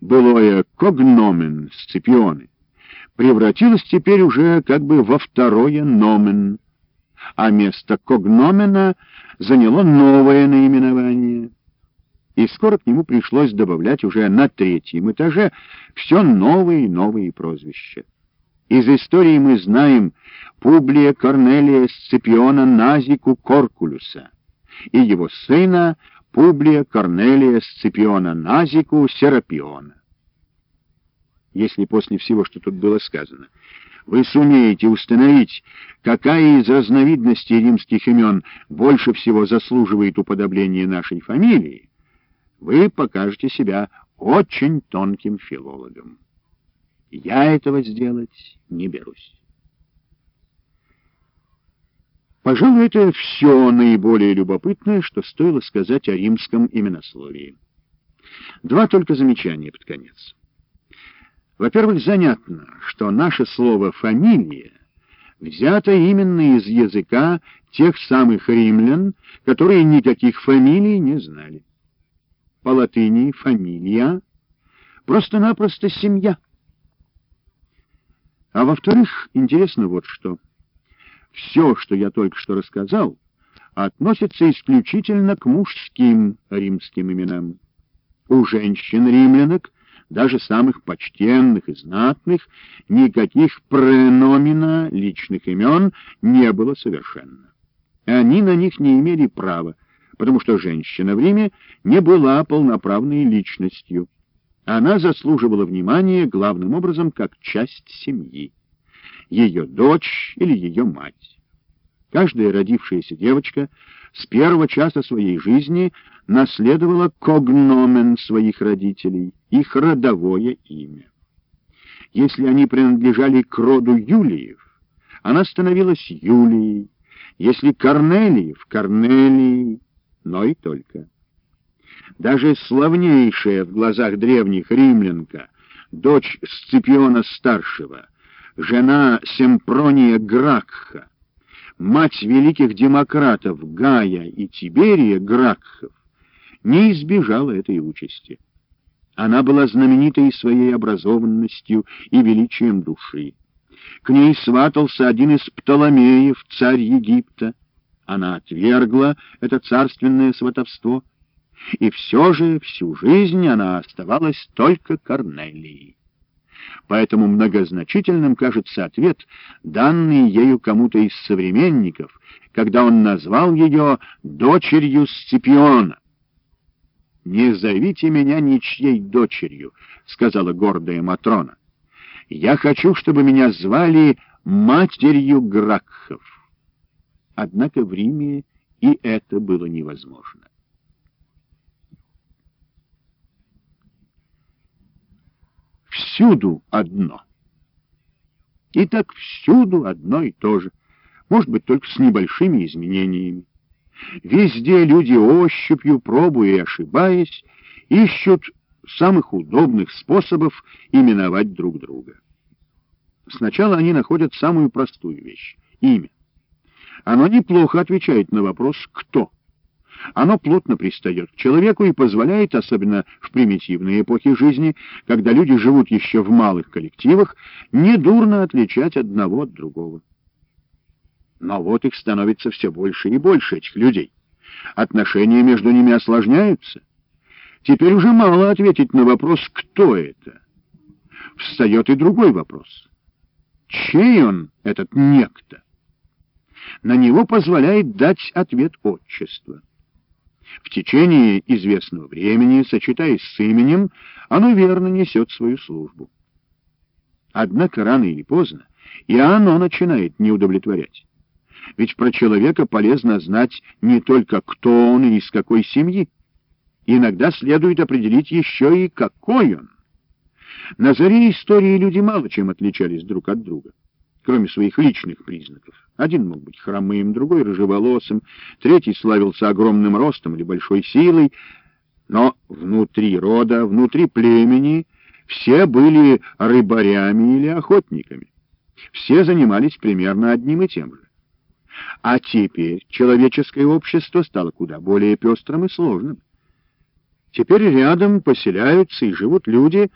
былое когномен Сципионы, превратилось теперь уже как бы во второе номен, а место когномена заняло новое наименование. И скоро к нему пришлось добавлять уже на третьем этаже все новые и новые прозвища. Из истории мы знаем Публия Корнелия Сципиона Назику Коркулюса и его сына Публия Корнелия Сципиона Назику Серапиона. Если после всего, что тут было сказано, вы сумеете установить, какая из разновидностей римских имен больше всего заслуживает уподобления нашей фамилии, вы покажете себя очень тонким филологом. Я этого сделать не берусь. Пожалуй, это все наиболее любопытное, что стоило сказать о римском именословии. Два только замечания под конец. Во-первых, занятно, что наше слово «фамилия» взято именно из языка тех самых римлян, которые никаких фамилий не знали. По латыни «фамилия» — просто-напросто семья. А во-вторых, интересно вот что. Все, что я только что рассказал, относится исключительно к мужским римским именам. У женщин-римлянок даже самых почтенных и знатных, никаких преномина личных имен не было совершенно. Они на них не имели права, потому что женщина в Риме не была полноправной личностью. Она заслуживала внимания главным образом как часть семьи. Ее дочь или ее мать. Каждая родившаяся девочка с первого часа своей жизни наследовала когномен своих родителей, их родовое имя. Если они принадлежали к роду Юлиев, она становилась Юлией, если Корнелиев — Корнелией, но и только. Даже славнейшая в глазах древних римлянка, дочь Сципиона-старшего, жена Семпрония Гракха, мать великих демократов Гая и Тиберия Гракхов, не избежала этой участи. Она была знаменитой своей образованностью и величием души. К ней сватался один из Птоломеев, царь Египта. Она отвергла это царственное сватовство, и все же всю жизнь она оставалась только Корнелией. Поэтому многозначительным кажется ответ, данный ею кому-то из современников, когда он назвал ее дочерью Сципиона. «Не зовите меня ничьей дочерью», — сказала гордая Матрона. «Я хочу, чтобы меня звали матерью Гракхов». Однако в Риме и это было невозможно. Всюду одно. И так всюду одно и то же, может быть, только с небольшими изменениями. Везде люди ощупью, пробуя и ошибаясь, ищут самых удобных способов именовать друг друга. Сначала они находят самую простую вещь — имя. Оно неплохо отвечает на вопрос «кто?». Оно плотно пристает к человеку и позволяет, особенно в примитивной эпохе жизни, когда люди живут еще в малых коллективах, недурно отличать одного от другого. Но вот их становится все больше и больше, этих людей. Отношения между ними осложняются. Теперь уже мало ответить на вопрос «кто это?». Встает и другой вопрос. Чей он, этот некто? На него позволяет дать ответ отчества. В течение известного времени, сочетаясь с именем, оно верно несет свою службу. Однако рано или поздно и оно начинает не удовлетворять. Ведь про человека полезно знать не только кто он и из какой семьи. Иногда следует определить еще и какой он. На заре истории люди мало чем отличались друг от друга, кроме своих личных признаков. Один мог быть хромым, другой — рыжеволосым, третий славился огромным ростом или большой силой, но внутри рода, внутри племени все были рыбарями или охотниками. Все занимались примерно одним и тем же. А теперь человеческое общество стало куда более пестрым и сложным. Теперь рядом поселяются и живут люди,